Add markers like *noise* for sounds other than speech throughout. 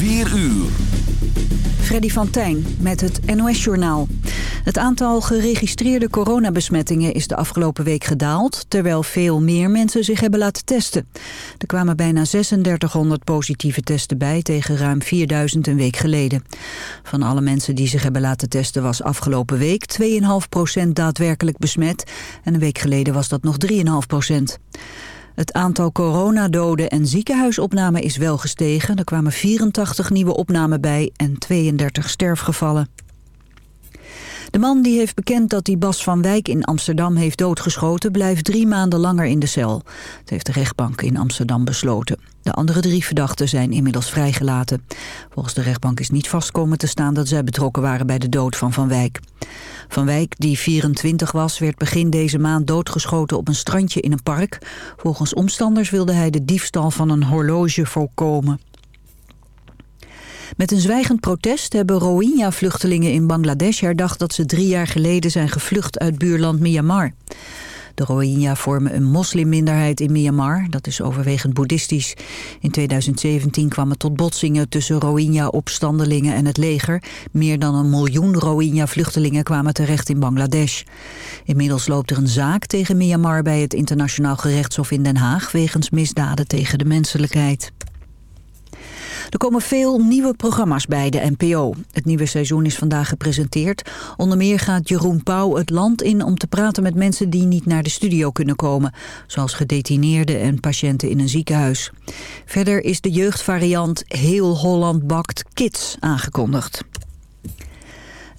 4 uur. Freddy van Tijn met het NOS-journaal. Het aantal geregistreerde coronabesmettingen is de afgelopen week gedaald... terwijl veel meer mensen zich hebben laten testen. Er kwamen bijna 3600 positieve testen bij tegen ruim 4000 een week geleden. Van alle mensen die zich hebben laten testen was afgelopen week 2,5% daadwerkelijk besmet... en een week geleden was dat nog 3,5 het aantal coronadoden en ziekenhuisopnamen is wel gestegen. Er kwamen 84 nieuwe opnamen bij en 32 sterfgevallen. De man die heeft bekend dat hij Bas van Wijk in Amsterdam heeft doodgeschoten... blijft drie maanden langer in de cel. Dat heeft de rechtbank in Amsterdam besloten. De andere drie verdachten zijn inmiddels vrijgelaten. Volgens de rechtbank is niet vastkomen te staan dat zij betrokken waren bij de dood van Van Wijk. Van Wijk, die 24 was, werd begin deze maand doodgeschoten op een strandje in een park. Volgens omstanders wilde hij de diefstal van een horloge voorkomen. Met een zwijgend protest hebben Rohingya-vluchtelingen in Bangladesh herdacht dat ze drie jaar geleden zijn gevlucht uit buurland Myanmar. De Rohingya vormen een moslimminderheid in Myanmar. Dat is overwegend boeddhistisch. In 2017 kwamen tot botsingen tussen Rohingya-opstandelingen en het leger. Meer dan een miljoen Rohingya-vluchtelingen kwamen terecht in Bangladesh. Inmiddels loopt er een zaak tegen Myanmar bij het internationaal gerechtshof in Den Haag... wegens misdaden tegen de menselijkheid. Er komen veel nieuwe programma's bij de NPO. Het nieuwe seizoen is vandaag gepresenteerd. Onder meer gaat Jeroen Pauw het land in om te praten met mensen die niet naar de studio kunnen komen. Zoals gedetineerden en patiënten in een ziekenhuis. Verder is de jeugdvariant Heel Holland Bakt Kids aangekondigd.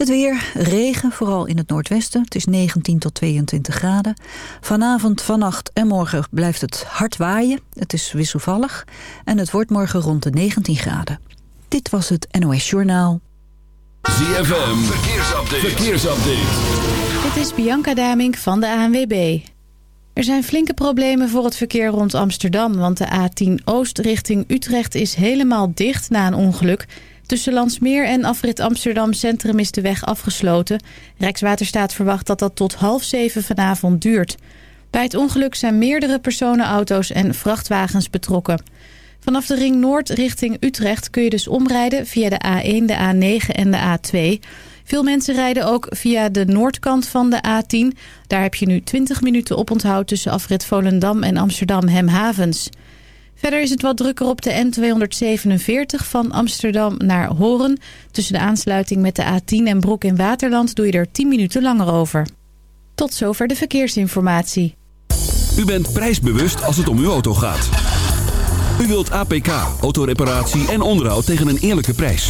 Het weer, regen, vooral in het noordwesten. Het is 19 tot 22 graden. Vanavond, vannacht en morgen blijft het hard waaien. Het is wisselvallig. En het wordt morgen rond de 19 graden. Dit was het NOS Journaal. ZFM, verkeersupdate. verkeersupdate. Dit is Bianca Damink van de ANWB. Er zijn flinke problemen voor het verkeer rond Amsterdam... want de A10 Oost richting Utrecht is helemaal dicht na een ongeluk... Tussen Landsmeer en afrit Amsterdam Centrum is de weg afgesloten. Rijkswaterstaat verwacht dat dat tot half zeven vanavond duurt. Bij het ongeluk zijn meerdere personenauto's en vrachtwagens betrokken. Vanaf de Ring Noord richting Utrecht kun je dus omrijden via de A1, de A9 en de A2. Veel mensen rijden ook via de noordkant van de A10. Daar heb je nu 20 minuten oponthoud tussen afrit Volendam en Amsterdam Hemhavens. Verder is het wat drukker op de N247 van Amsterdam naar Horen. Tussen de aansluiting met de A10 en Broek in Waterland doe je er 10 minuten langer over. Tot zover de verkeersinformatie. U bent prijsbewust als het om uw auto gaat. U wilt APK, autoreparatie en onderhoud tegen een eerlijke prijs.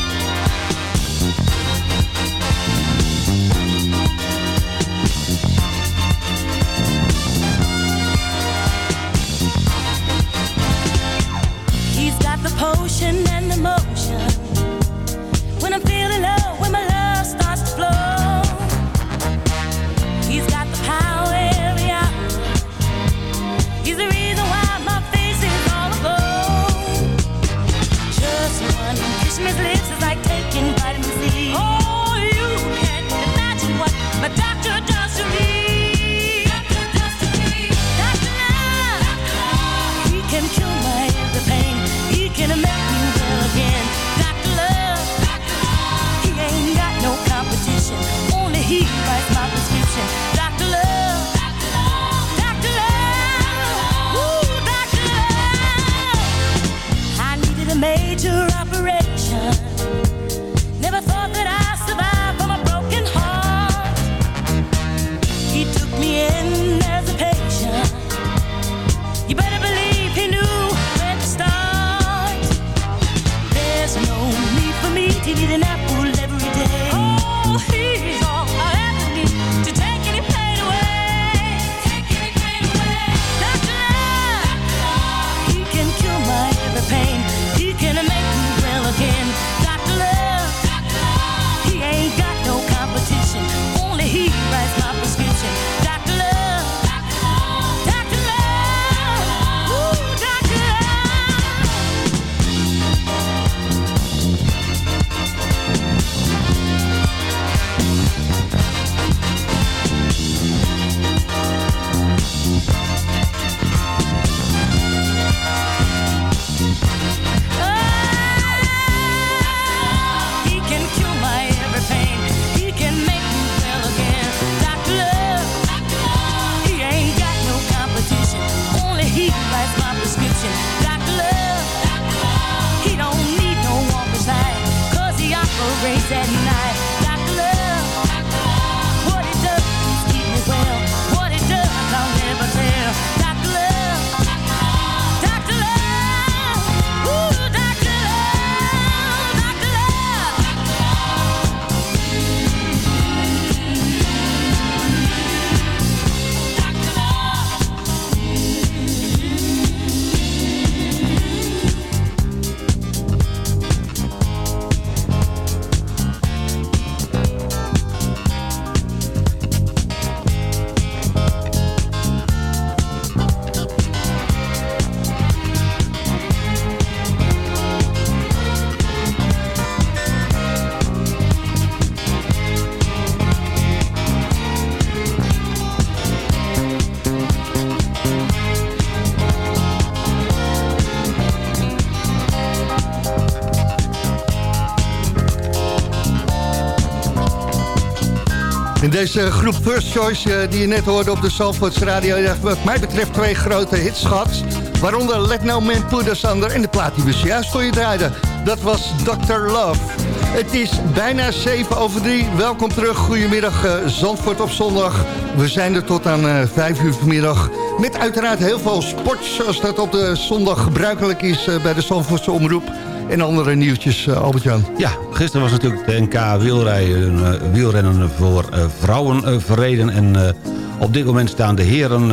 In deze groep First Choice eh, die je net hoorde op de Zalvoorts Radio... wat mij betreft twee grote hits gehad. Waaronder Let No Man Put Us en de plaat die we zojuist voor je draaiden. Dat was Dr. Love. Het is bijna 7 over 3. Welkom terug. Goedemiddag eh, Zandvoort op zondag. We zijn er tot aan eh 5 uur vanmiddag. Met uiteraard heel veel sport, zoals dat op de zondag gebruikelijk is... eh, bij de Zandvoortse Omroep. En andere nieuwtjes, eh, Albert-Jan. Ja, gisteren was natuurlijk de NK wielrijden, eh, wielrennen voor eh, vrouwen verreden. En op dit moment staan de heren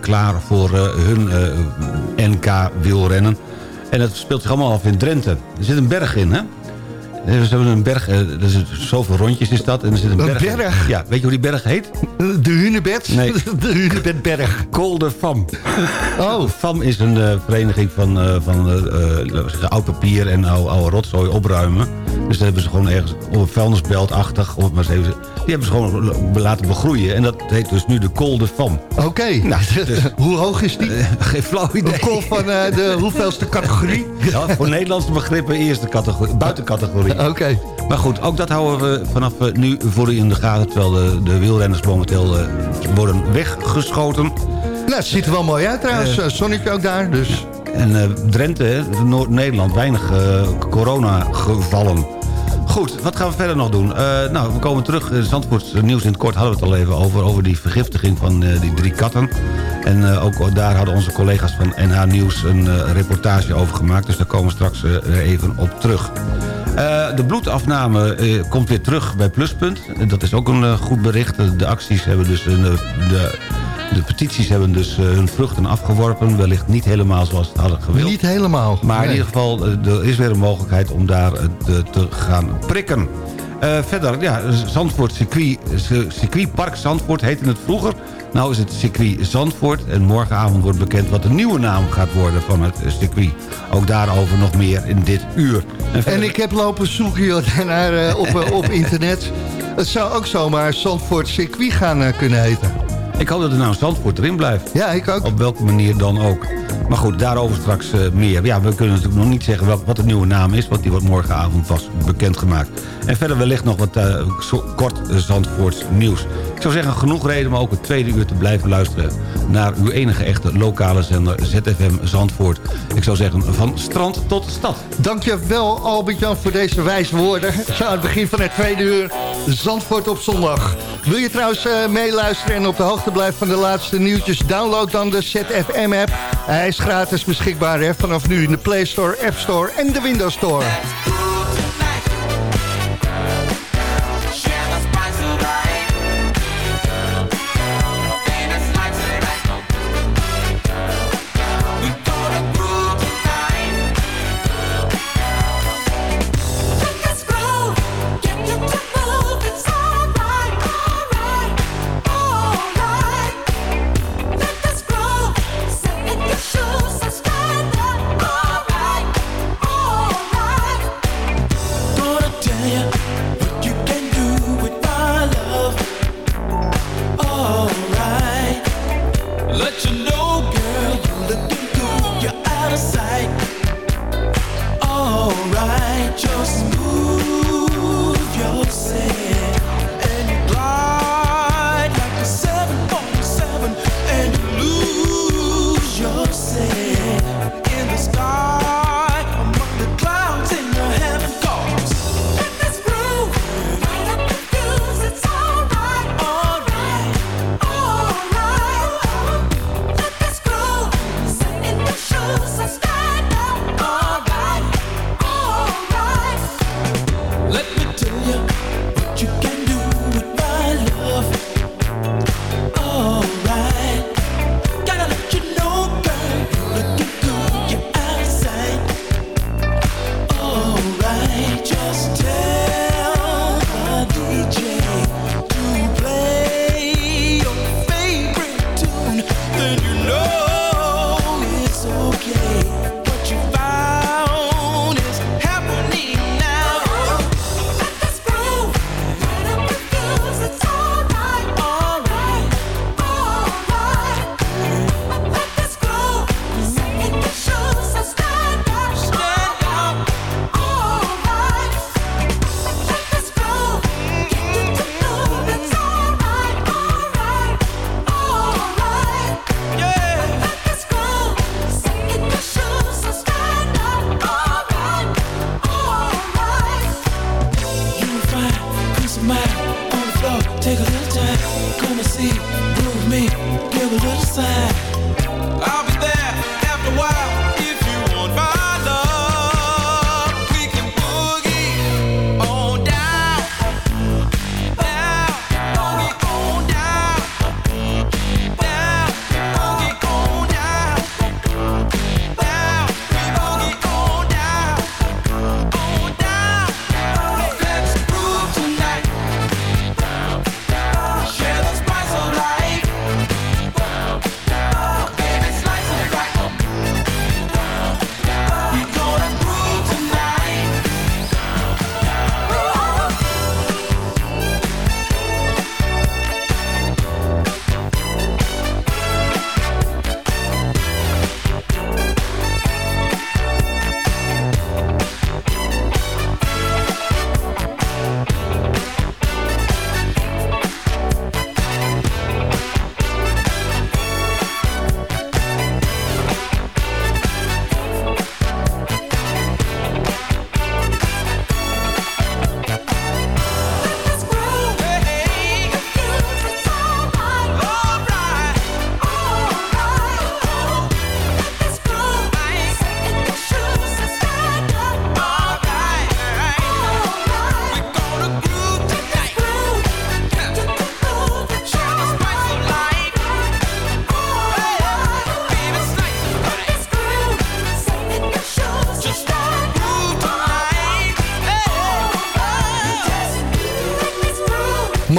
klaar voor hun NK wielrennen. En dat speelt zich allemaal af in Drenthe. Er zit een berg in, hè? Ze hebben een berg, eh, er zit zoveel rondjes is dat. En er zit een, berg. in. berg? Ja, weet je hoe die berg heet? De Hunebed? Nee. *laughs* De Hunebedberg. Kolder FAM. Oh, FAM is een eh, vereniging van, eh, van zeggen, oud papier en oude, oude rotzooi opruimen. Dus dat hebben ze gewoon ergens op een vuilnisbeltachtig, om het maar eens even... Die hebben ze gewoon laten begroeien. En dat heet dus nu de Kolder FAM. oké. *laughs* Nou, dus- *laughs* Hoe hoog is die? Eh, geen flauw idee. Een kol van eh, de *laughs* hoeveelste categorie? Ja, voor Nederlandse begrippen eerste categorie, buitencategorie. Oké. Maar goed, ook dat houden we vanaf eh, nu voor u in de gaten... terwijl de, de wielrenners momenteel eh, worden weggeschoten. Nou, het ziet er wel mooi uit trouwens. Eh, Zonnetje ook daar, dus... En eh, Drenthe, Noord-Nederland, weinig eh, corona-gevallen. Goed, wat gaan we verder nog doen? Eh, nou, we komen terug. In Zandvoorts nieuws in het kort hadden we het al even over. Over die vergiftiging van die drie katten. En ook daar hadden onze collega's van NH Nieuws een reportage over gemaakt. Dus daar komen we straks even op terug. De bloedafname komt weer terug bij Pluspunt. Dat is ook een goed bericht. De, acties hebben dus... een, de, de petities hebben dus eh, hun vruchten afgeworpen. Wellicht niet helemaal zoals het hadden gewild. Niet helemaal. Maar in ieder geval, eh, er is weer een mogelijkheid om daar eh, te- gaan prikken. Verder, ja, Zandvoort circuit, circuitpark Zandvoort heette het vroeger. Nou is het circuit Zandvoort. En morgenavond wordt bekend wat de nieuwe naam gaat worden van het circuit. Ook daarover nog meer in dit uur. verder- En ik heb lopen zoeken *laughs* naar, op, op internet. Het zou ook zomaar Zandvoort circuit gaan kunnen heten. Ik hoop dat het nou Zandvoort erin blijft. Ja, ik ook. Op welke manier dan ook. Maar goed, daarover straks eh, meer. Ja, we kunnen natuurlijk nog niet zeggen wat, wat de nieuwe naam is... want die wordt morgenavond pas bekendgemaakt. En verder wellicht nog wat eh, kort Zandvoorts nieuws. Ik zou zeggen, genoeg reden om ook het tweede uur te blijven luisteren... naar uw enige echte lokale zender ZFM Zandvoort. Ik zou zeggen, van strand tot stad. Dankjewel Albert-Jan voor deze wijze woorden. Zo aan het begin van het tweede uur, Zandvoort op zondag. Wil je trouwens eh, meeluisteren en op de hoogte blijven van de laatste nieuwtjes? Download dan de ZFM-app. Hij is gratis beschikbaar hè, vanaf nu in de Play Store, App Store en de Windows Store. Just move yourself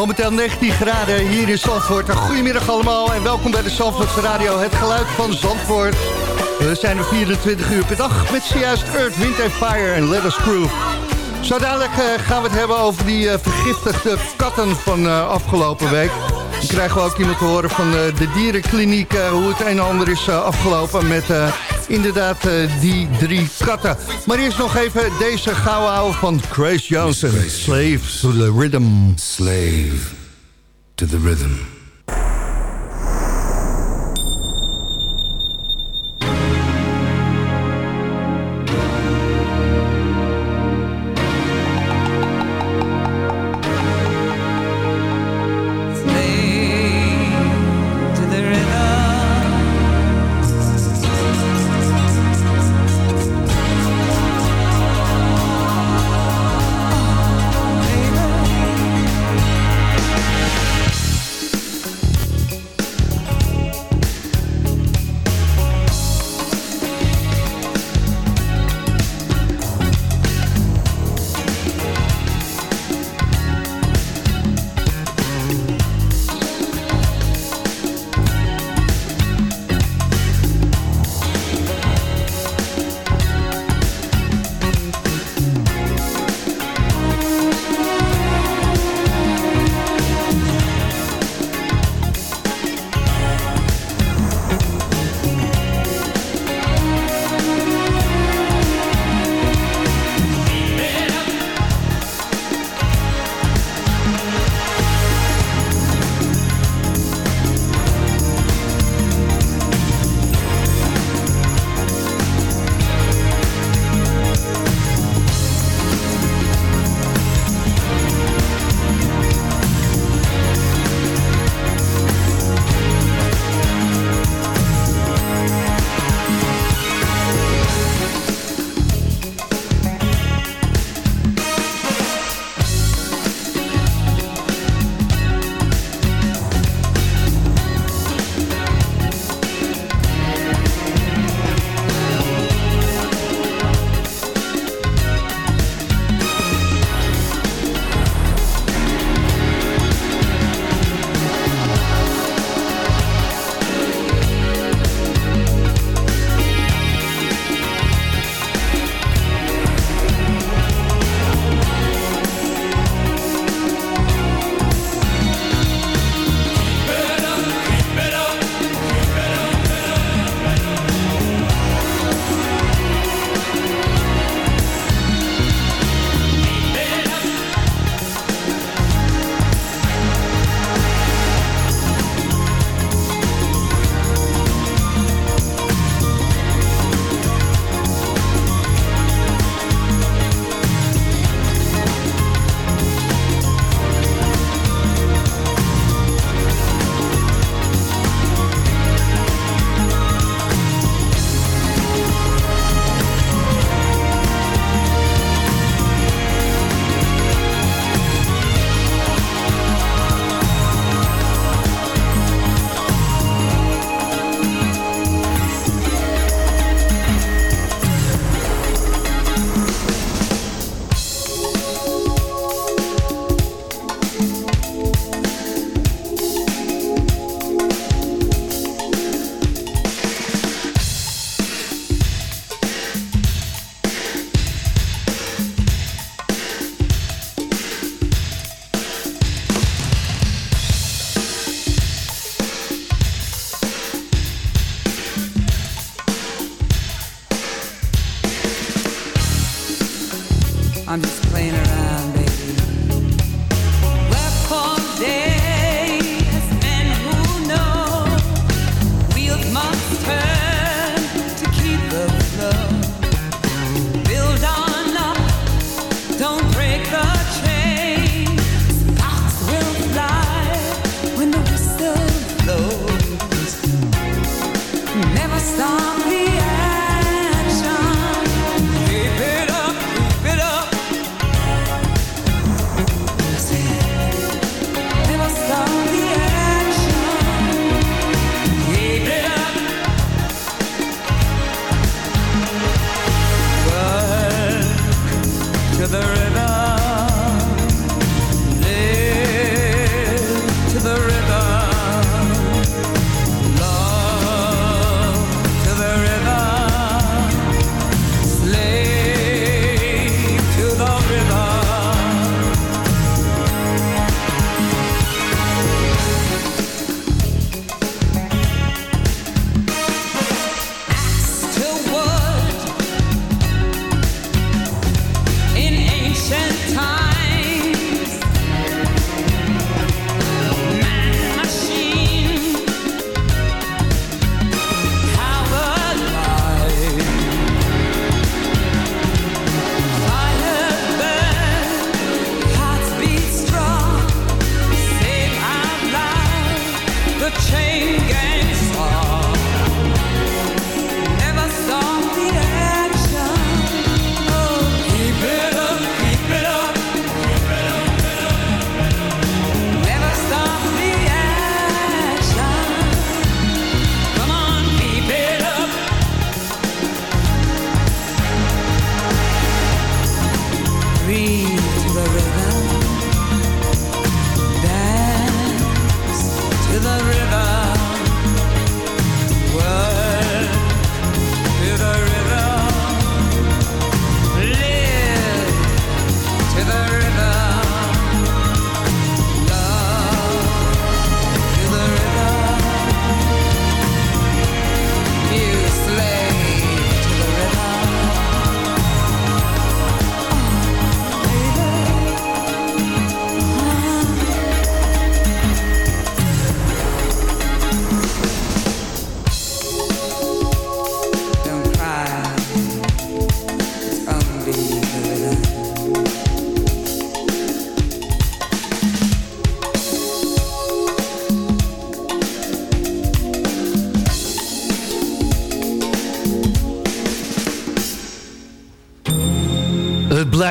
Momenteel 19 graden hier in Zandvoort. Goedemiddag allemaal en welkom bij de Zandvoortse Radio. Het geluid van Zandvoort. We zijn er 24 uur per dag met zojuist Earth, Wind and Fire en Let Us Crew. Zo dadelijk eh, gaan we het hebben over die eh, vergiftigde katten van eh, afgelopen week. Dan krijgen we ook iemand te horen van de dierenkliniek... hoe het een en ander is afgelopen met Inderdaad, eh, die drie katten. Maar eerst nog even deze gouden van Chris Johnson. Slave to the rhythm. Slave to the rhythm. I'm just playing around.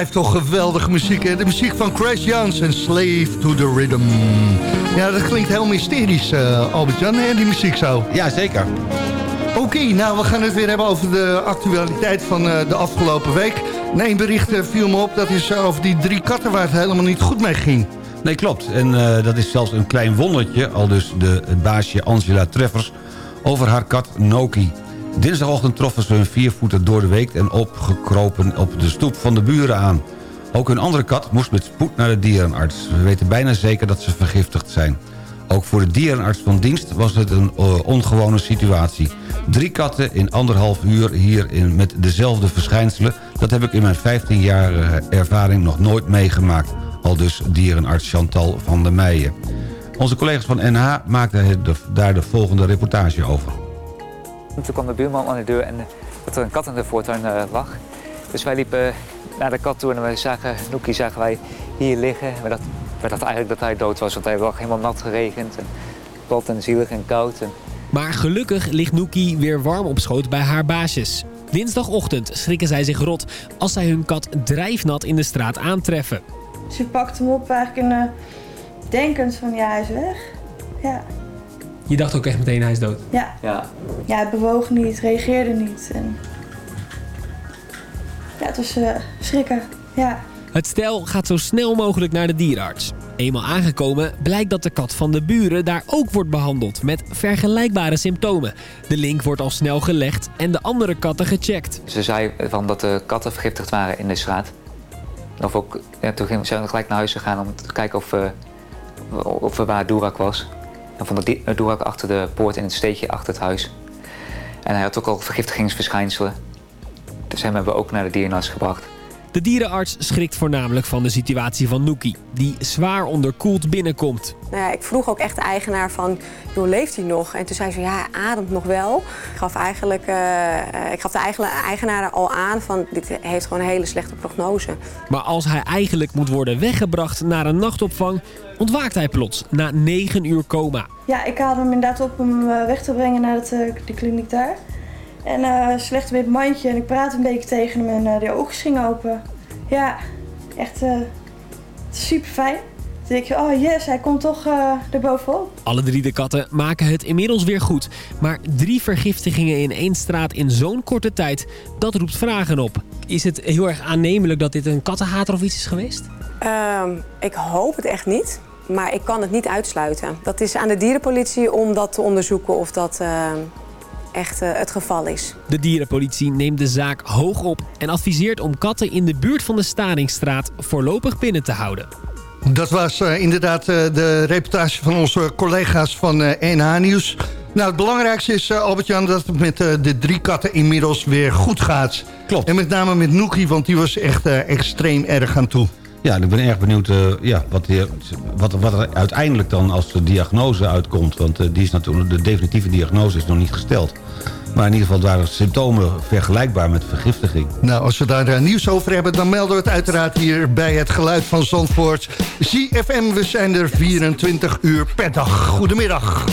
Blijft toch geweldige muziek, hè? De muziek van Chris Jones en Slave to the Rhythm. Ja, dat klinkt heel mysterisch, eh, Albert-Jan, hè, die muziek zo. Ja, zeker. Oké, nou, we gaan het weer hebben over de actualiteit van eh, de afgelopen week. Nee, een bericht eh, viel me op, dat is over die drie katten waar het helemaal niet goed mee ging. Nee, klopt. En dat is zelfs een klein wondertje, al dus de, het baasje Angela Treffers... over haar kat Noki. Dinsdagochtend troffen ze hun viervoeter door de week... en opgekropen op de stoep van de buren aan. Ook hun andere kat moest met spoed naar de dierenarts. We weten bijna zeker dat ze vergiftigd zijn. Ook voor de dierenarts van dienst was het een eh, ongewone situatie. Drie katten in anderhalf uur hier in, met dezelfde verschijnselen... dat heb ik in mijn 15-jarige ervaring nog nooit meegemaakt. Al dus dierenarts Chantal van der Meijen. Onze collega's van NH maakten daar de volgende reportage over. En Toen kwam de buurman aan de deur en eh, dat er een kat in de voortuin eh, lag. Dus wij liepen naar de kat toe en we zagen Noekie zagen wij hier liggen. We dachten, we dachten eigenlijk dat hij dood was, want hij lag helemaal nat geregend. En plat en zielig en koud. En Maar gelukkig ligt Nookie weer warm op schoot bij haar baasjes. Dinsdagochtend schrikken zij zich rot als zij hun kat drijfnat in de straat aantreffen. Ze pakt hem op eigenlijk in, eh, denkend van ja, hij is weg. Ja, Je dacht ook echt meteen hij is dood. ja. ja, ja hij bewoog niet, reageerde niet. En... Ja, het was eh, schrikken. Ja. Het stel gaat zo snel mogelijk naar de dierenarts. Eenmaal aangekomen blijkt dat de kat van de buren daar ook wordt behandeld met vergelijkbare symptomen. De link wordt al snel gelegd en de andere katten gecheckt. ze zei van dat de katten vergiftigd waren in de straat. Of ook, ja, toen gingen- zijn we gelijk naar huis gegaan om te kijken of, we of we waar Doerak was. Vonden die- eh, Doerak achter de poort in het steegje achter het huis. En hij had ook al vergiftigingsverschijnselen. Dus hem hebben we ook naar de dierenarts gebracht. De dierenarts schrikt voornamelijk van de situatie van Nookie, die zwaar onderkoeld binnenkomt. Nou ja, ik vroeg ook echt de eigenaar van, joh, leeft hij nog? En toen zei ze, ja, hij ademt nog wel. Ik gaf, eigenlijk, eh, eh, ik gaf de eigen- eigenaar al aan van, dit heeft gewoon een hele slechte prognose. Maar als hij eigenlijk moet worden weggebracht naar een nachtopvang, ontwaakt hij plots na 9 uur coma. ja, ik haalde hem inderdaad op om hem eh, weg te brengen naar het, eh, de kliniek daar. En eh slecht met het mandje en ik praatte een beetje tegen hem en eh de oogjes gingen open. Ja, echt eh, super fijn. Toen denk je, oh yes, hij komt toch eh erbovenop. Alle drie de katten maken het inmiddels weer goed. Maar drie vergiftigingen in één straat in zo'n korte tijd, dat roept vragen op. Is het heel erg aannemelijk dat dit een kattenhater of iets is geweest? Ehm, ik hoop het echt niet, maar ik kan het niet uitsluiten. Dat is aan de dierenpolitie om dat te onderzoeken of dat eh, echt eh, het geval is. De dierenpolitie neemt de zaak hoog op en adviseert om katten in de buurt van de Staringstraat voorlopig binnen te houden. Dat was eh, inderdaad eh, de reportage van onze collega's van eh, NH Nieuws. Nou, het belangrijkste is, Albert-Jan, dat het met eh, de drie katten inmiddels weer goed gaat. Klopt. En met name met Nookie, want die was echt eh, extreem erg aan toe. Ja, ik ben erg benieuwd eh, ja, wat, die- wat, wat er uiteindelijk dan als de diagnose uitkomt. Want eh, die is natuurlijk, de definitieve diagnose is nog niet gesteld. Maar in ieder geval waren symptomen vergelijkbaar met vergiftiging. Nou, als we daar eh, nieuws over hebben, dan melden we het uiteraard hier bij het geluid van Zandvoort. ZFM, we zijn er 24 uur per dag. Goedemiddag.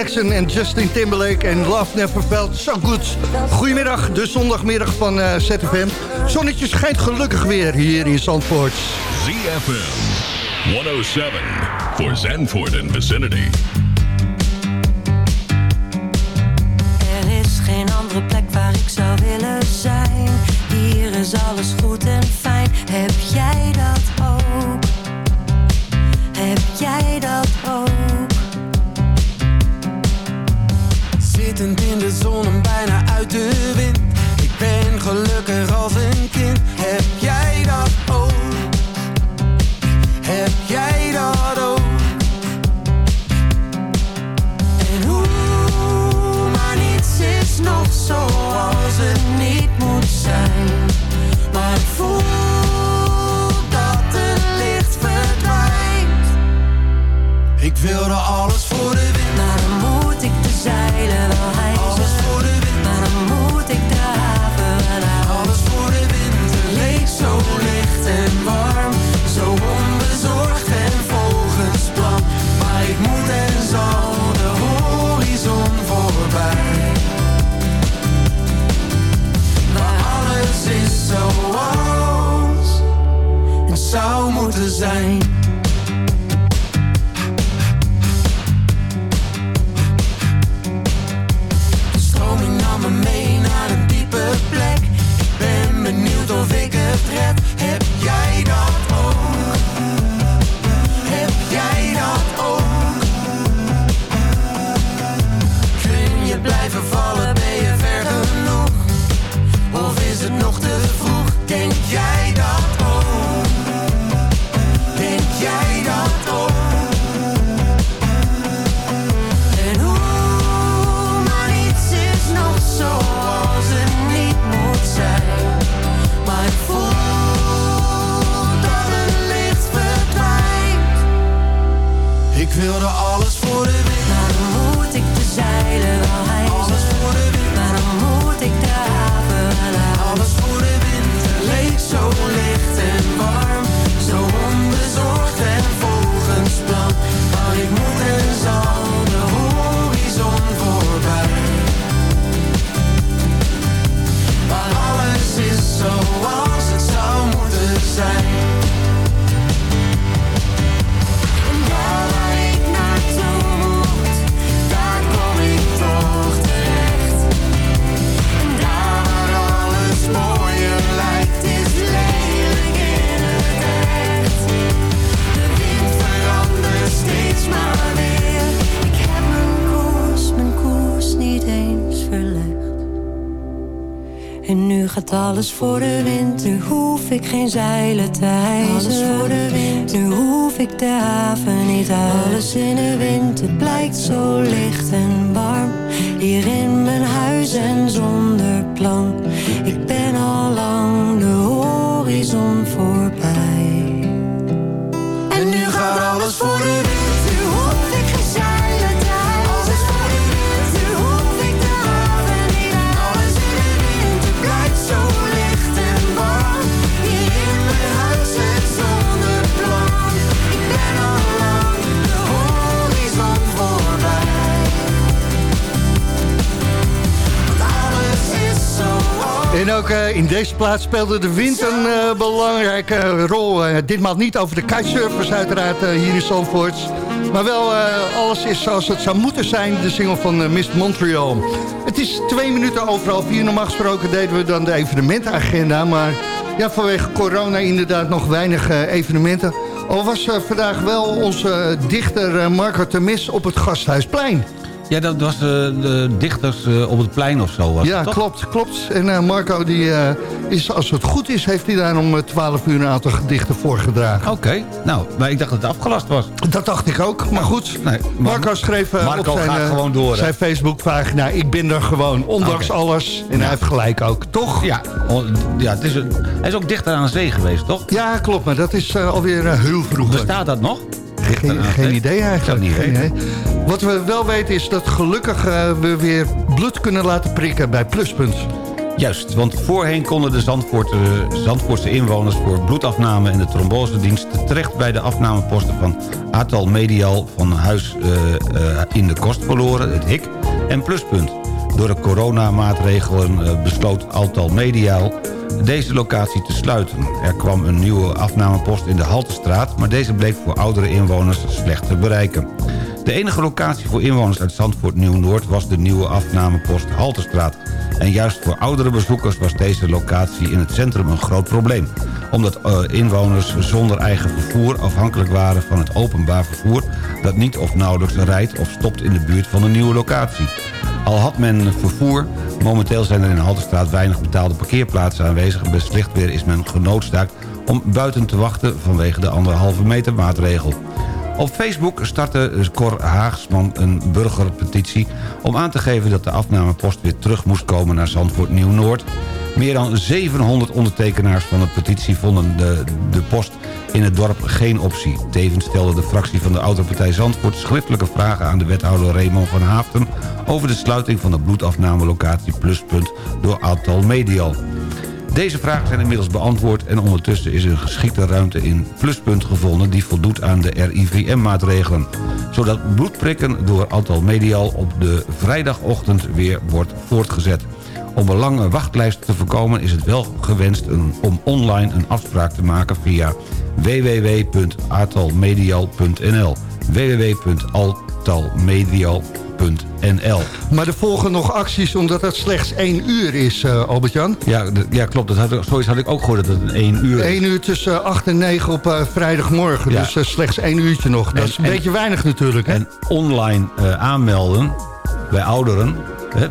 Jackson en Justin Timberlake en Love Never Felt So Good. Goedemiddag, de zondagmiddag van eh, ZFM. Zonnetje schijnt gelukkig weer hier in Zandvoort. ZFM 107 voor Zandvoort en vicinity. Er is geen andere plek waar ik zou willen zijn. Hier is alles goed en Ik wilde alles voor de wind, maar dan moet ik de zeilen wel hij. alles voor de wind, nu hoef ik geen zeilen te hijzen. Alles voor de wind, nu hoef ik de haven niet uit. Alles in de wind, het blijkt zo licht en warm. Hier in mijn huis en zonder plan. Ik ben ook eh, in deze plaats speelde de wind een eh, belangrijke rol. Eh, ditmaal niet over de kitesurfers uiteraard hier in Zandvoort. Maar wel alles is zoals het zou moeten zijn. De single van Miss Montreal. Het is twee minuten over half vier. Normaal gesproken deden we dan de evenementenagenda. Maar ja, vanwege corona inderdaad nog weinig evenementen. Al was vandaag wel onze dichter Marco op het Gasthuisplein. Ja, dat was eh, de dichters eh, op het plein of zo. Was Ja, het, klopt, klopt. En eh, Marco, die, is, als het goed is, heeft hij daar om eh, 12 uur een aantal gedichten voorgedragen. Oké, nou, maar ik dacht dat het afgelast was. Dat dacht ik ook, maar goed. Nee, Marco schreef Marco op zijn, door, zijn Facebookpagina... ik ben er gewoon, ondanks alles. En hij heeft gelijk ook, toch? Ja, ja het is een, hij is ook dichter aan de zee geweest, toch? Ja, klopt, maar dat is alweer heel vroeg. Bestaat dat nog? Geen, geen idee eigenlijk. niet Geen weten. idee. Wat we wel weten is dat gelukkig eh, we weer bloed kunnen laten prikken bij Pluspunt. Juist, want voorheen konden de Zandvoort, Zandvoortse inwoners... voor bloedafname en de trombosedienst terecht bij de afnameposten van Atal Medial... van Huis eh, eh, in de Kost verloren, het HIK, en Pluspunt. Door de coronamaatregelen besloot Altal Mediaal deze locatie te sluiten. Er kwam een nieuwe afnamepost in de Haltestraat... maar deze bleek voor oudere inwoners slecht te bereiken. De enige locatie voor inwoners uit Zandvoort Nieuw-Noord... was de nieuwe afnamepost Haltestraat. En juist voor oudere bezoekers was deze locatie in het centrum een groot probleem. Omdat eh, inwoners zonder eigen vervoer afhankelijk waren van het openbaar vervoer... dat niet of nauwelijks rijdt of stopt in de buurt van de nieuwe locatie. Al had men vervoer, momenteel zijn er in Haltestraat weinig betaalde parkeerplaatsen aanwezig... en weer is men genoodzaakt om buiten te wachten vanwege de anderhalve meter maatregel. Op Facebook startte Cor Haagsman een burgerpetitie... om aan te geven dat de afnamepost weer terug moest komen naar Zandvoort Nieuw-Noord. Meer dan 700 ondertekenaars van de petitie vonden de, de post in het dorp geen optie. Tevens stelde de fractie van de Autopartij Zandvoort schriftelijke vragen aan de wethouder Raymond van Haafden... over de sluiting van de bloedafnamelocatie Pluspunt door Altal Medial. Deze vragen zijn inmiddels beantwoord en ondertussen is een geschikte ruimte in Pluspunt gevonden die voldoet aan de RIVM-maatregelen. Zodat bloedprikken door Antal Medial op de vrijdagochtend weer wordt voortgezet. Om een lange wachtlijst te voorkomen is het wel gewenst om online een afspraak te maken via www.atalmedial.nl Maar er volgen nog acties omdat het slechts één uur is, eh, Albert-Jan. Ja, ja, klopt. Dat had, zoiets had ik ook gehoord dat het een één uur is. Eén uur tussen 8 en 9 op eh, vrijdagmorgen. Ja. Dus eh, slechts één uurtje nog. Dat En- is een en- beetje weinig natuurlijk. Hè? En online aanmelden bij ouderen.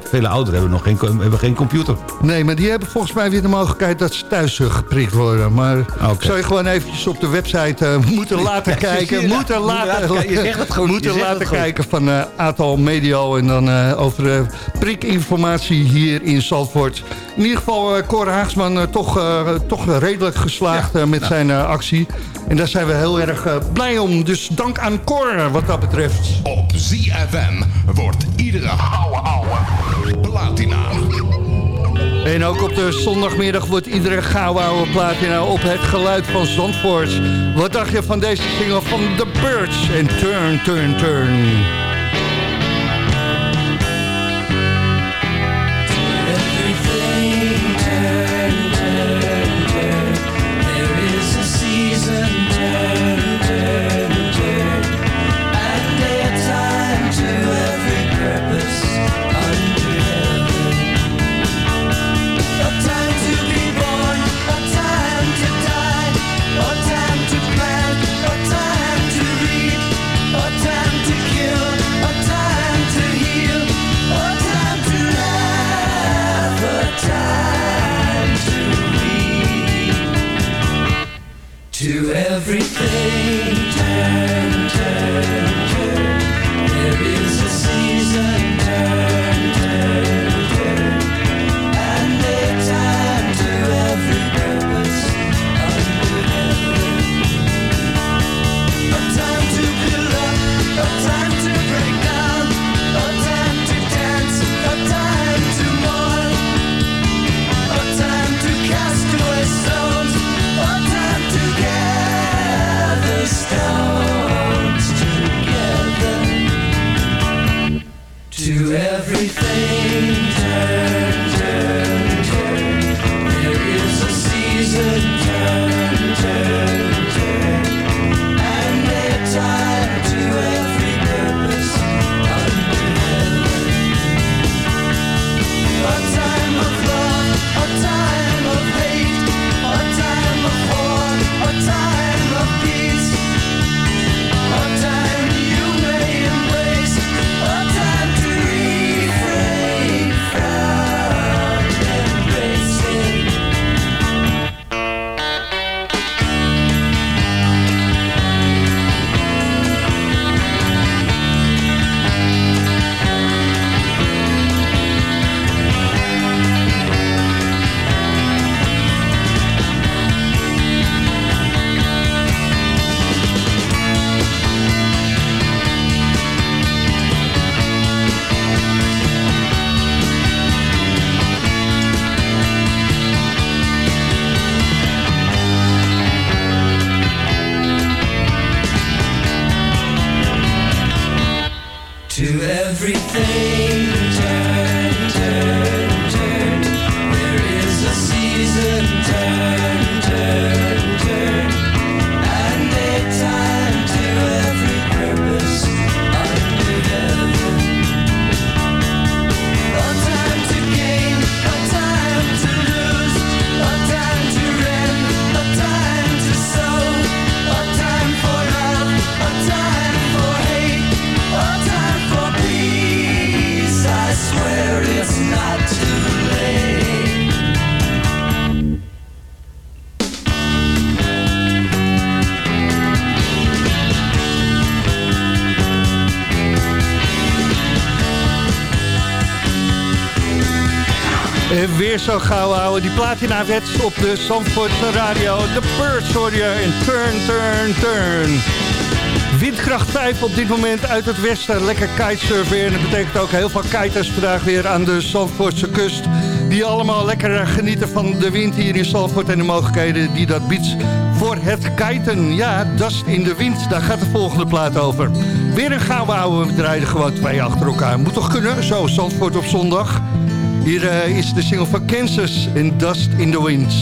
Vele ouderen hebben nog geen, hebben geen computer. Nee, maar die hebben volgens mij weer de mogelijkheid dat ze thuis eh, geprikt worden. Maar zou je gewoon eventjes op de website eh, *laughs* moeten laten Ja, kijken. moeten laten, laten kijken. Je zegt het goed, je Moeten zegt laten het goed. kijken van eh aantal medio en dan eh, over eh, prikinformatie hier in Zandvoort. In ieder geval, eh Cor Haagsman eh, toch, eh, toch redelijk geslaagd met zijn eh, actie. En daar zijn we heel erg blij om. Dus dank aan Cor wat dat betreft. Op ZFM wordt iedere ouwe ouwe platina. En ook op de zondagmiddag wordt iedere gouden oude platina op het geluid van Zandvoort. Wat dacht je van deze single van The Birds en Turn, Turn, Turn? Weer zo gauw houden. Die platina wets op de Zandvoortse radio. De Birds hoor je in Turn, Turn, Turn. Windkracht 5 op dit moment uit het westen. Lekker kitesurfen. En dat betekent ook heel veel kiters vandaag weer aan de Zandvoortse kust. Die allemaal lekker genieten van de wind hier in Zandvoort. En de mogelijkheden die dat biedt voor het kiten. Ja, Dust in de wind. Daar gaat de volgende plaat over. Weer een gouden ouwe. We draaien gewoon twee achter elkaar. Moet toch kunnen? Zo, Zandvoort op zondag. Hier eh, is de single van Kansas in Dust in the Wind.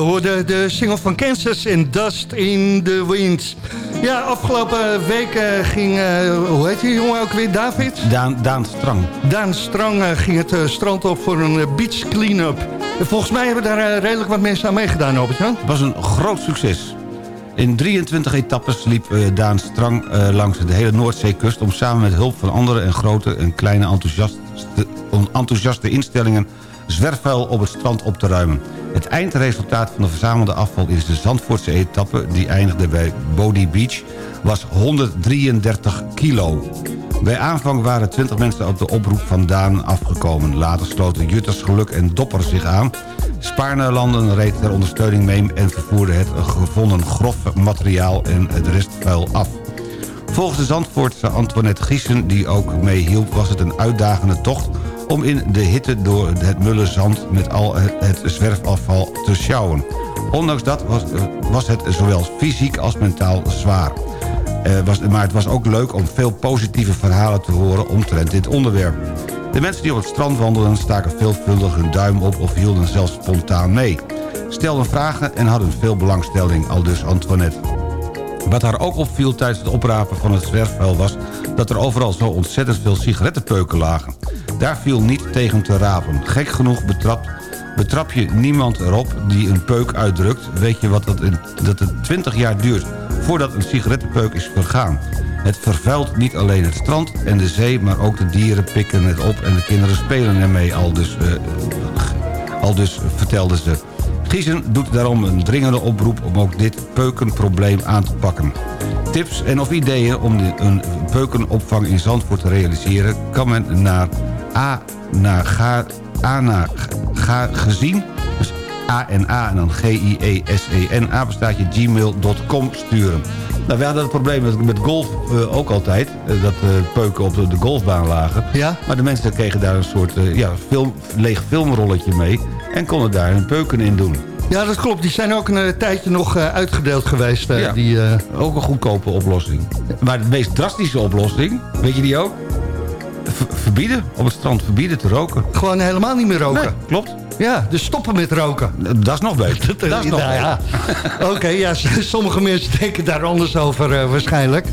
Hoorde de single van Kansas in Dust in the Wind. Ja, afgelopen week eh, ging, eh, hoe heet die jongen ook weer, David? Daan, Daan Strang. Daan Strang eh, ging het strand op voor een beach clean-up. En volgens mij hebben daar redelijk wat mensen aan meegedaan, Albert-Jan. Het was een groot succes. In 23 etappes liep Daan Strang langs de hele Noordzeekust... om samen met hulp van andere en grote en kleine enthousiaste, enthousiaste instellingen... zwerfvuil op het strand op te ruimen. Het eindresultaat van de verzamelde afval is de Zandvoortse etappe... die eindigde bij Bodie Beach, was 133 kilo. Bij aanvang waren 20 mensen op de oproep van Daan afgekomen. Later sloten Jutters Geluk en Dopper zich aan... Spaarne-landen reed ter ondersteuning mee en vervoerde het gevonden grof materiaal en het restvuil af. Volgens de Zandvoortse Antoinette Giesen, die ook meehielp... was het een uitdagende tocht om in de hitte door het mulle zand... met al het, zwerfafval te sjouwen. Ondanks dat was, eh, was het zowel fysiek als mentaal zwaar. Eh, was, maar het was ook leuk om veel positieve verhalen te horen omtrent dit onderwerp. De mensen die op het strand wandelden staken veelvuldig hun duim op... of hielden zelfs spontaan mee. Stelden vragen en hadden veel belangstelling, al dus Antoinette. Wat haar ook opviel tijdens het oprapen van het zwerfvuil was... dat er overal zo ontzettend veel sigarettenpeuken lagen. Daar viel niet tegen te rapen. Gek genoeg betrapt, betrap je niemand erop die een peuk uitdrukt... weet je wat dat, in, dat het 20 jaar duurt voordat een sigarettenpeuk is vergaan. Het vervuilt niet alleen het strand en de zee... maar ook de dieren pikken het op en de kinderen spelen ermee... al dus, eh, al dus vertelde ze. Giezen doet daarom een dringende oproep om ook dit peukenprobleem aan te pakken. Tips en of ideeën om een peukenopvang in Zandvoort te realiseren... kan men naar A naar ga, A naar ga gezien... Dus A en A en dan G-I-E-S-E-N... apenstaatje gmail.com sturen. Nou, we hadden het probleem met, met golf eh, ook altijd. eh, dat eh, peuken op de, de golfbaan lagen. Ja? Maar de mensen kregen daar een soort ja, film, leeg filmrolletje mee... en konden daar hun peuken in doen. Ja, dat klopt. Die zijn ook een tijdje nog uitgedeeld geweest. Ja. die, Ook een goedkope oplossing. Maar de meest drastische oplossing, weet je die ook? Ver- verbieden, op het strand verbieden te roken. Gewoon helemaal niet meer roken. Nee, klopt. Ja, dus stoppen met roken. Dat is nog beter. Dat is nog Nou ja. *laughs* Oké, ja, sommige mensen denken daar anders over eh, waarschijnlijk.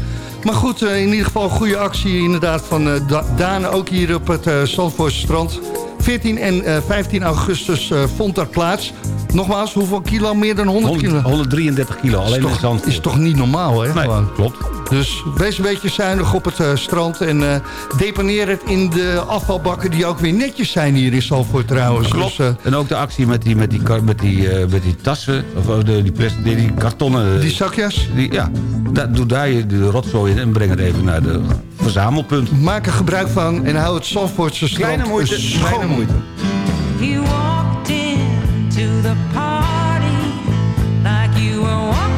Maar goed, eh, in ieder geval een goede actie inderdaad van Da- Daan. Ook hier op het uh, Zandvoortse strand. 14 en eh, 15 augustus vond daar plaats. Nogmaals, hoeveel kilo? Meer dan 100 kilo? 133 kilo, alleen is in toch, Zandvoort. is toch niet normaal, hè? Nee, klopt. Dus wees een beetje zuinig op het eh, strand. En eh, deponeer het in de afvalbakken die ook weer netjes zijn hier in Zandvoort trouwens. Klopt. Dus, eh, en ook de actie met die, met die, met die, eh, met die tassen, of de, die, plastic, die, die kartonnen. die zakjes. die- ja, da, doe daar je de rotzooi in en breng het even naar de verzamelpunt. Maak er gebruik van en hou het Zandvoortse strand Kleine moeite, schoon. kleine moeite. You walked into the party like you were walking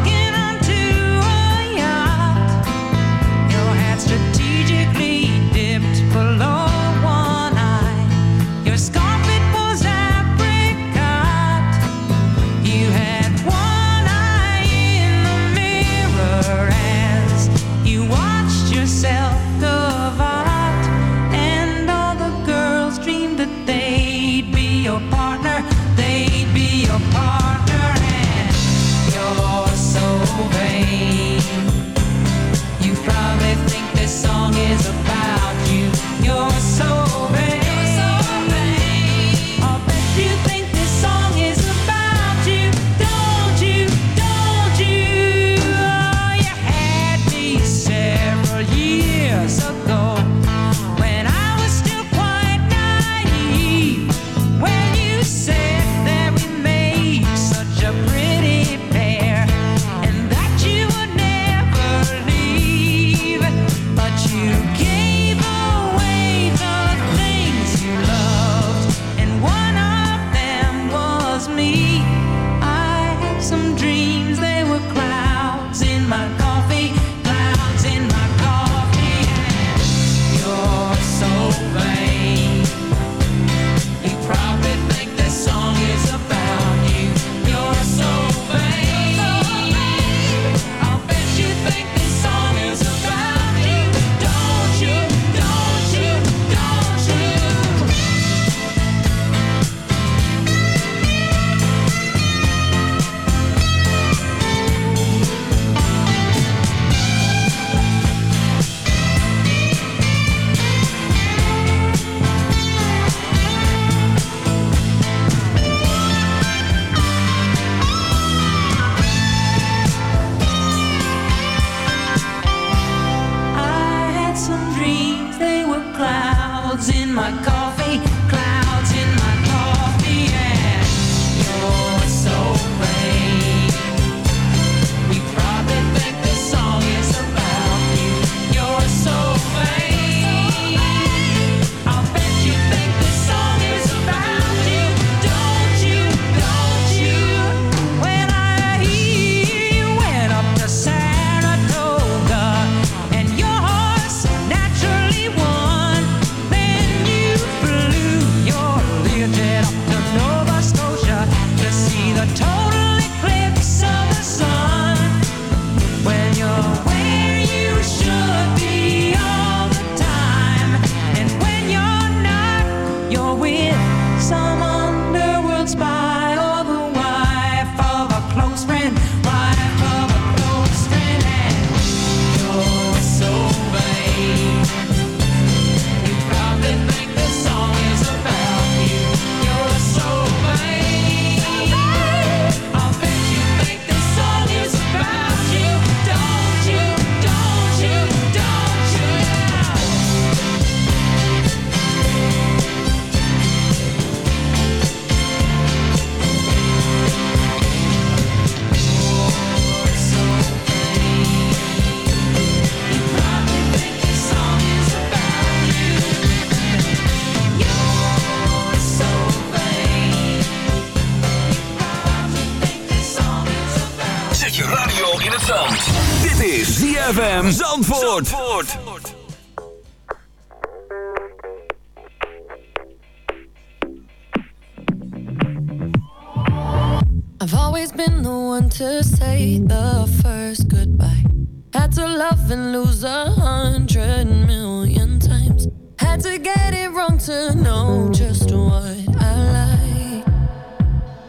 Had to love and lose a hundred million times. Had to get it wrong to know just what I like.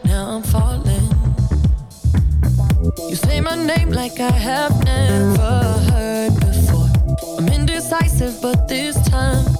Now I'm falling. You say my name like I have never heard before. I'm indecisive, but this time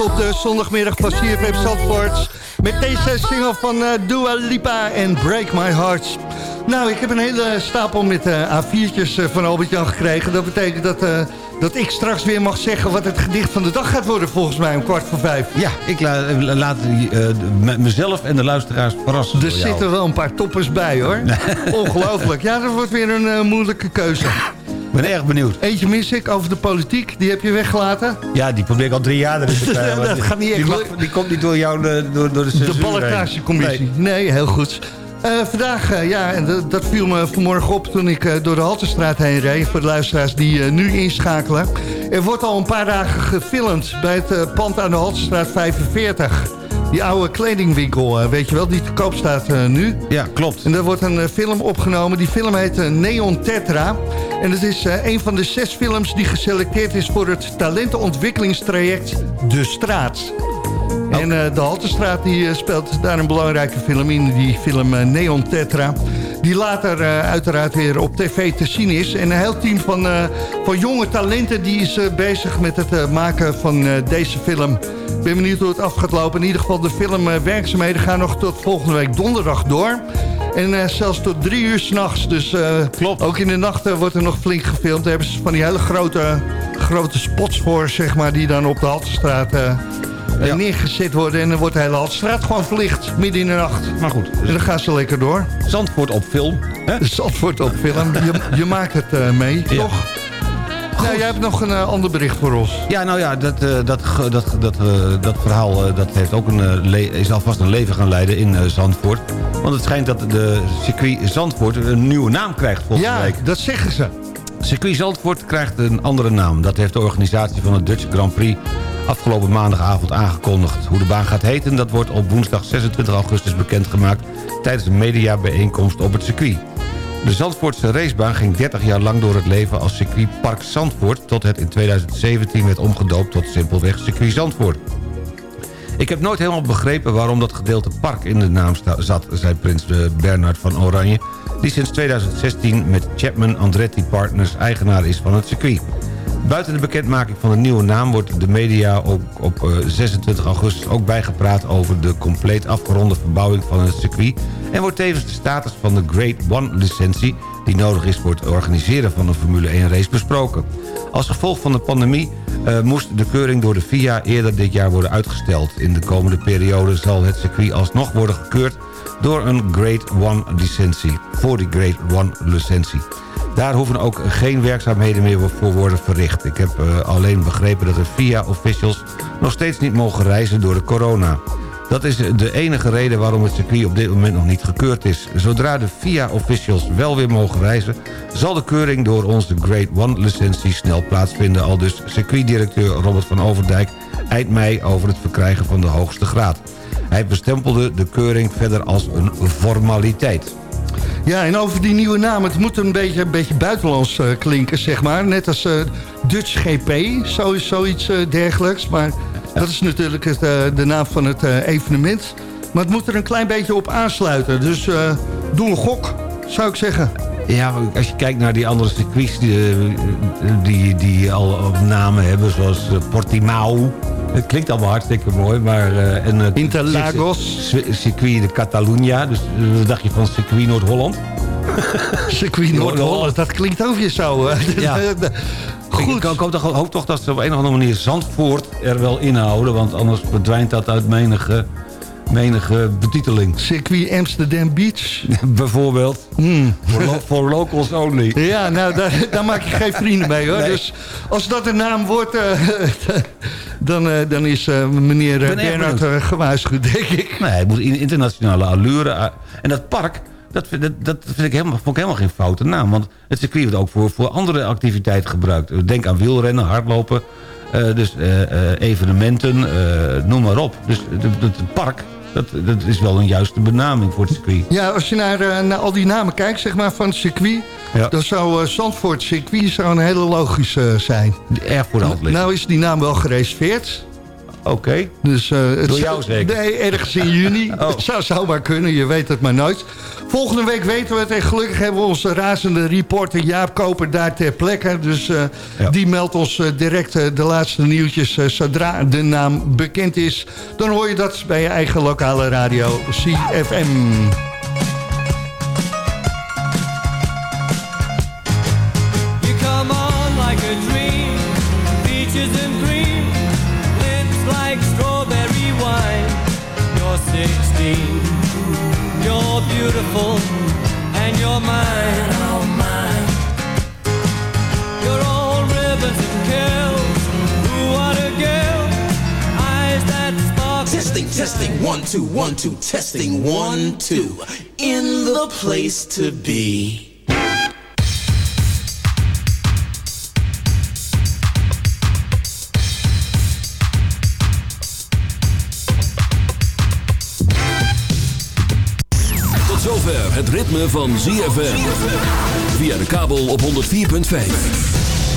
op de zondagmiddag van CFM Zandvoort. Met deze single van eh, Dua Lipa en Break My Heart. Nou, ik heb een hele stapel met eh, A4'tjes eh, van Albert-Jan gekregen. Dat betekent dat, dat ik straks weer mag zeggen wat het gedicht van de dag gaat worden... volgens mij om kwart voor vijf. Ja, ik la- laat mezelf en de luisteraars verrassen. Er zitten wel een paar toppers bij, hoor. *laughs* Ongelooflijk. Ja, dat wordt weer een moeilijke keuze. Ik ben erg benieuwd. Eentje mis ik over de politiek. Die heb je weggelaten. Ja, die probeer ik al drie jaar erin te krijgen. Dat gaat niet echt die, mag- die komt niet door jou, de, door, door de De censuur. Nee. heel goed. Eh, vandaag, eh, ja, en dat, viel me vanmorgen op toen ik eh, door de Haltestraat heen reed. Voor de luisteraars die eh, nu inschakelen. Er wordt al een paar dagen gefilmd bij het eh, pand aan de Haltestraat 45. Die oude kledingwinkel, eh, weet je wel, die te koop staat eh, nu. Ja, klopt. En daar wordt een eh, film opgenomen. Die film heet Neon Tetra. En het is een van de zes films die geselecteerd is voor het talentenontwikkelingstraject De Straat. En de Haltestraat die, speelt daar een belangrijke film in. Die film Neon Tetra. Die later uiteraard weer op tv te zien is. En een heel team van, van jonge talenten die is bezig met het maken van deze film. Ik ben benieuwd hoe het af gaat lopen. In ieder geval de filmwerkzaamheden gaan nog tot volgende week donderdag door. En eh, zelfs tot drie uur s'nachts. Dus eh, ook in de nacht eh, wordt er nog flink gefilmd. Daar hebben ze van die hele grote, grote spots voor, zeg maar, die dan op de Haltestraat eh, eh, neergezet worden. En dan wordt de hele Haltestraat gewoon verlicht, midden in de nacht. Maar goed. En dan gaan ze lekker door. Zandvoort op film. Hè? Zandvoort op film. Je, je maakt het eh, mee, toch? Nou, jij hebt nog een eh, ander bericht voor ons. Ja, nou ja, dat, eh, dat, dat, dat, eh, dat verhaal dat heeft ook een, is alvast een leven gaan leiden in Zandvoort. Want het schijnt dat de circuit Zandvoort een nieuwe naam krijgt volgende Ja, week. dat zeggen ze. Circuit Zandvoort krijgt een andere naam. Dat heeft de organisatie van het Dutch Grand Prix afgelopen maandagavond aangekondigd. Hoe de baan gaat heten, dat wordt op woensdag 26 augustus bekendgemaakt... tijdens een mediabijeenkomst op het circuit. De Zandvoortse racebaan ging 30 jaar lang door het leven als circuit Park Zandvoort... tot het in 2017 werd omgedoopt tot simpelweg circuit Zandvoort. Ik heb nooit helemaal begrepen waarom dat gedeelte park in de naam zat... zei prins eh, Bernard van Oranje... die sinds 2016 met Chapman Andretti Partners eigenaar is van het circuit. Buiten de bekendmaking van de nieuwe naam wordt de media ook op eh, 26 augustus ook bijgepraat over de compleet afgeronde verbouwing van het circuit en wordt tevens de status van de Grade 1 licentie die nodig is voor het organiseren van een Formule 1 race besproken. Als gevolg van de pandemie eh, moest de keuring door de FIA eerder dit jaar worden uitgesteld. In de komende periode zal het circuit alsnog worden gekeurd door een Grade 1 licentie, voor die Grade 1 licentie. Daar hoeven ook geen werkzaamheden meer voor worden verricht. Ik heb eh, alleen begrepen dat de FIA-officials nog steeds niet mogen reizen door de corona. Dat is de enige reden waarom het circuit op dit moment nog niet gekeurd is. Zodra de FIA-officials wel weer mogen reizen... zal de keuring door onze Grade 1-licentie snel plaatsvinden... al dus circuitdirecteur Robert van Overdijk eind mei over het verkrijgen van de hoogste graad. Hij bestempelde de keuring verder als een formaliteit. Ja, en over die nieuwe naam. Het moet een beetje, een beetje buitenlands eh, klinken, zeg maar. Net als eh, Dutch GP, zo, zoiets eh, dergelijks. Maar dat is natuurlijk de naam van het evenement. Maar het moet er een klein beetje op aansluiten. Dus doe een gok, zou ik zeggen. Ja, als je kijkt naar die andere circuits die, die, die al namen hebben, zoals Portimao. Het klinkt allemaal hartstikke mooi, maar... eh, en, Interlagos. cir- Circuit de Catalunya, dus eh, wat dacht je van circuit Noord-Holland? *laughs* Circuit Noord-Holland, dat klinkt ook weer zo. Ja. *laughs* Goed. Ik, ik hoop, toch, hoop toch dat ze op een of andere manier Zandvoort er wel inhouden, want anders verdwijnt dat uit menige, menige betiteling. Circuit Amsterdam Beach. *laughs* Bijvoorbeeld. Voor, lo- voor locals only. Ja, nou, daar, *laughs* daar maak je geen vrienden mee, hoor. Nee. Dus als dat een naam wordt, eh, *laughs* dan, eh, dan is eh, meneer Bernhard gewaarschuwd, denk ik. Nee, het moet in internationale allure. En dat park, dat, vind- dat, dat vind ik helemaal, vond ik helemaal geen foute naam. Want het circuit wordt ook voor, voor andere activiteiten gebruikt. Denk aan wielrennen, hardlopen, dus evenementen, noem maar op. Dus het park, dat, dat is wel een juiste benaming voor het circuit. Ja, als je naar, eh, naar al die namen kijkt, zeg maar, van het circuit... Ja. dan zou eh, Zandvoort circuit zou een hele logische zijn. Erg voor de hand liggen. Nou is die naam wel gereserveerd. Oké. Dus, het Door zou- jou zeker? Nee, ergens in juni. *laughs* Oh. Het zou zomaar kunnen, je weet het maar nooit. Volgende week weten we het en gelukkig hebben we onze razende reporter Jaap Koper daar ter plekke. Dus eh, die meldt ons eh, direct de laatste nieuwtjes. zodra de naam bekend is, dan hoor je dat bij je eigen lokale radio CFM. One, two, one, two, testing, one, two. In the place to be. Tot zover het ritme van ZFM. Via de kabel op 104.5.